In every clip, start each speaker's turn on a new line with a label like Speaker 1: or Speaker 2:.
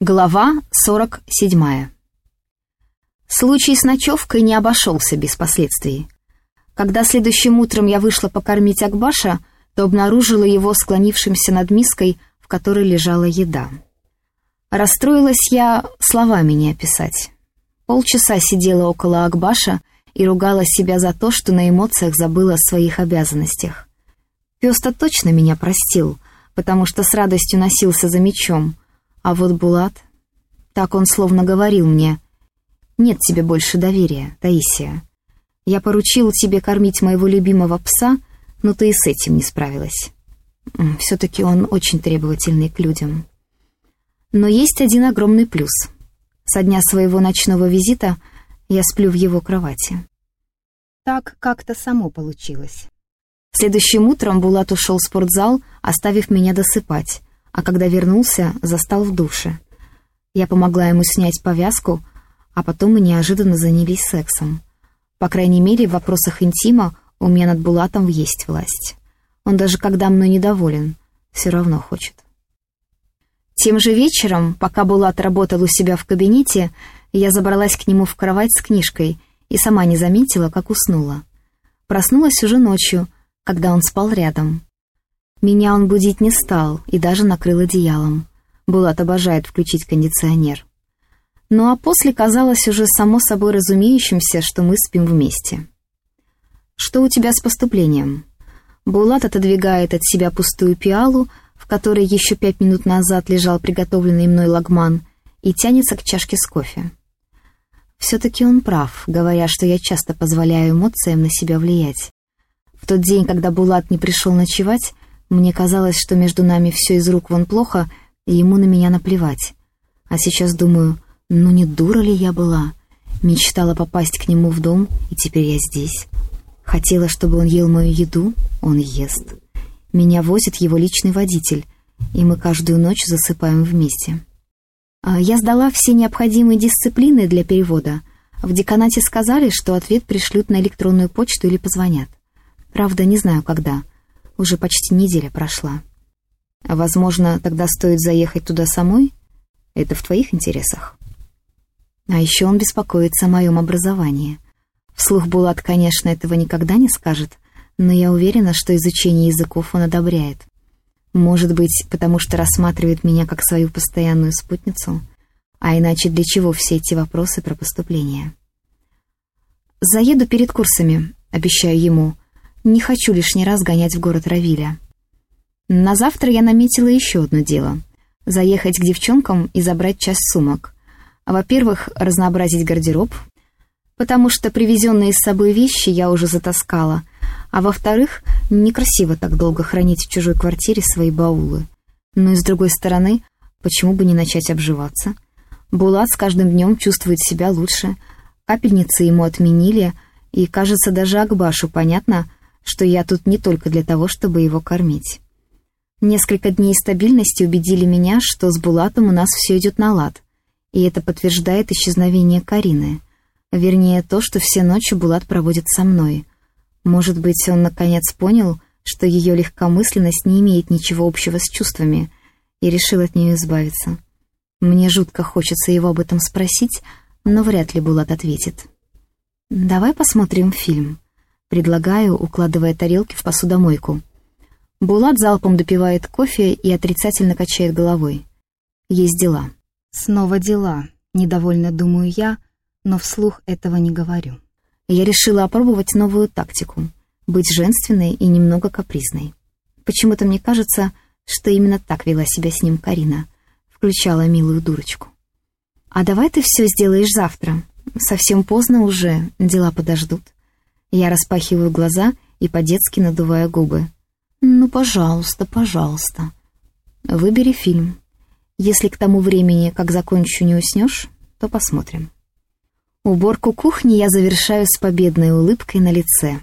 Speaker 1: Глава 47. Случай с ночевкой не обошелся без последствий. Когда следующим утром я вышла покормить Акбаша, то обнаружила его склонившимся над миской, в которой лежала еда. Расстроилась я словами не описать. Полчаса сидела около Акбаша и ругала себя за то, что на эмоциях забыла о своих обязанностях. Пес-то точно меня простил, потому что с радостью носился за мечом — а вот Булат... Так он словно говорил мне. «Нет тебе больше доверия, Таисия. Я поручил тебе кормить моего любимого пса, но ты и с этим не справилась. Все-таки он очень требовательный к людям. Но есть один огромный плюс. Со дня своего ночного визита я сплю в его кровати. Так как-то само получилось. Следующим утром Булат ушел в спортзал, оставив меня досыпать, а когда вернулся, застал в душе. Я помогла ему снять повязку, а потом мы неожиданно занялись сексом. По крайней мере, в вопросах интима у меня над Булатом есть власть. Он даже когда мной недоволен, все равно хочет. Тем же вечером, пока Булат работал у себя в кабинете, я забралась к нему в кровать с книжкой и сама не заметила, как уснула. Проснулась уже ночью, когда он спал рядом. Меня он будить не стал и даже накрыл одеялом. Булат обожает включить кондиционер. Ну а после казалось уже само собой разумеющимся, что мы спим вместе. «Что у тебя с поступлением?» Булат отодвигает от себя пустую пиалу, в которой еще пять минут назад лежал приготовленный мной лагман, и тянется к чашке с кофе. Все-таки он прав, говоря, что я часто позволяю эмоциям на себя влиять. В тот день, когда Булат не пришел ночевать, мне казалось, что между нами все из рук вон плохо, и ему на меня наплевать. А сейчас думаю, ну не дура ли я была? Мечтала попасть к нему в дом, и теперь я здесь. Хотела, чтобы он ел мою еду, он ест. Меня возит его личный водитель, и мы каждую ночь засыпаем вместе. А я сдала все необходимые дисциплины для перевода. В деканате сказали, что ответ пришлют на электронную почту или позвонят. Правда, не знаю, когда — уже почти неделя прошла. А возможно, тогда стоит заехать туда самой? Это в твоих интересах. А еще он беспокоится о моем образовании. Вслух Булат, конечно, этого никогда не скажет, но я уверена, что изучение языков он одобряет. Может быть, потому что рассматривает меня как свою постоянную спутницу, а иначе для чего все эти вопросы про поступление? «Заеду перед курсами», — обещаю ему, — не хочу лишний раз гонять в город Равиля. На завтра я наметила еще одно дело. Заехать к девчонкам и забрать часть сумок. Во-первых, разнообразить гардероб, потому что привезенные с собой вещи я уже затаскала. А во-вторых, некрасиво так долго хранить в чужой квартире свои баулы. Но и с другой стороны, почему бы не начать обживаться? Булат с каждым днем чувствует себя лучше. Капельницы ему отменили, и, кажется, даже Акбашу понятно, что я тут не только для того, чтобы его кормить. Несколько дней стабильности убедили меня, что с Булатом у нас все идет на лад, и это подтверждает исчезновение Карины. Вернее, то, что все ночи Булат проводит со мной. Может быть, он наконец понял, что ее легкомысленность не имеет ничего общего с чувствами, и решил от нее избавиться. Мне жутко хочется его об этом спросить, но вряд ли Булат ответит. «Давай посмотрим фильм», Предлагаю, укладывая тарелки в посудомойку. Булат залпом допивает кофе и отрицательно качает головой. Есть дела. Снова дела, недовольно думаю я, но вслух этого не говорю. Я решила опробовать новую тактику — быть женственной и немного капризной. Почему-то мне кажется, что именно так вела себя с ним Карина, включала милую дурочку. «А давай ты все сделаешь завтра. Совсем поздно уже, дела подождут». Я распахиваю глаза и по-детски надуваю губы. «Ну, пожалуйста, пожалуйста. Выбери фильм. Если к тому времени, как закончу, не уснешь, то посмотрим». Уборку кухни я завершаю с победной улыбкой на лице.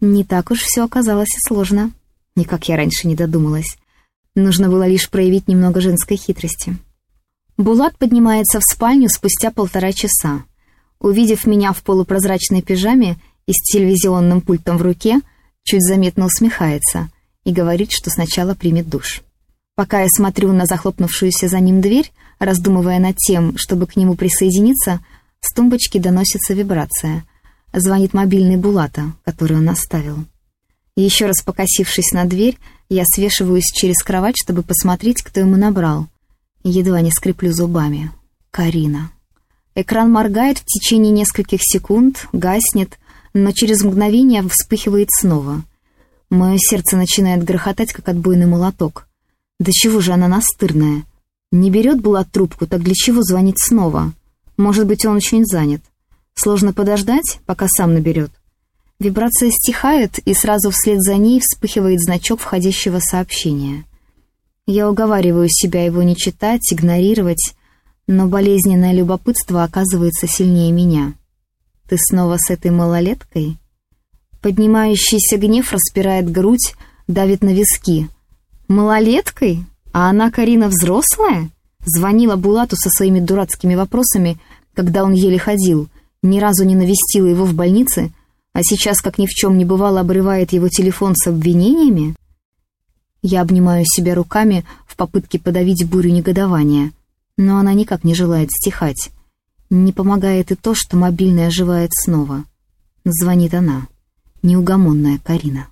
Speaker 1: Не так уж все оказалось сложно. Никак я раньше не додумалась. Нужно было лишь проявить немного женской хитрости. Булат поднимается в спальню спустя полтора часа. Увидев меня в полупрозрачной пижаме, и с телевизионным пультом в руке чуть заметно усмехается и говорит, что сначала примет душ. Пока я смотрю на захлопнувшуюся за ним дверь, раздумывая над тем, чтобы к нему присоединиться, с тумбочки доносится вибрация. Звонит мобильный Булата, который он оставил. Еще раз покосившись на дверь, я свешиваюсь через кровать, чтобы посмотреть, кто ему набрал. Едва не скреплю зубами. Карина. Экран моргает в течение нескольких секунд, гаснет, но через мгновение вспыхивает снова. Мое сердце начинает грохотать, как отбойный молоток. Да чего же она настырная? Не берет Булат трубку, так для чего звонить снова? Может быть, он очень занят. Сложно подождать, пока сам наберет. Вибрация стихает, и сразу вслед за ней вспыхивает значок входящего сообщения. Я уговариваю себя его не читать, игнорировать, но болезненное любопытство оказывается сильнее меня. «Ты снова с этой малолеткой?» Поднимающийся гнев распирает грудь, давит на виски. «Малолеткой? А она, Карина, взрослая?» Звонила Булату со своими дурацкими вопросами, когда он еле ходил, ни разу не навестила его в больнице, а сейчас, как ни в чем не бывало, обрывает его телефон с обвинениями? Я обнимаю себя руками в попытке подавить бурю негодования, но она никак не желает стихать. Не помогает и то, что мобильный оживает снова. Звонит она, неугомонная Карина.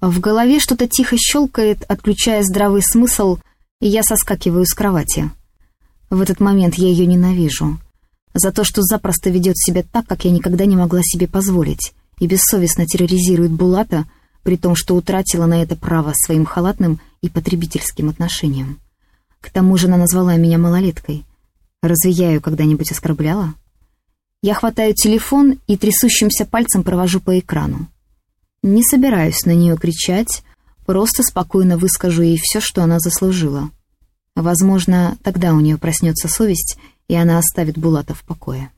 Speaker 1: В голове что-то тихо щелкает, отключая здравый смысл, и я соскакиваю с кровати. В этот момент я ее ненавижу за то, что запросто ведет себя так, как я никогда не могла себе позволить, и бессовестно терроризирует Булата, при том, что утратила на это право своим халатным и потребительским отношением. К тому же она назвала меня малолеткой. Разве я ее когда-нибудь оскорбляла? Я хватаю телефон и трясущимся пальцем провожу по экрану. Не собираюсь на нее кричать, просто спокойно выскажу ей все, что она заслужила. Возможно, тогда у нее проснется совесть, и она оставит Булата в покое.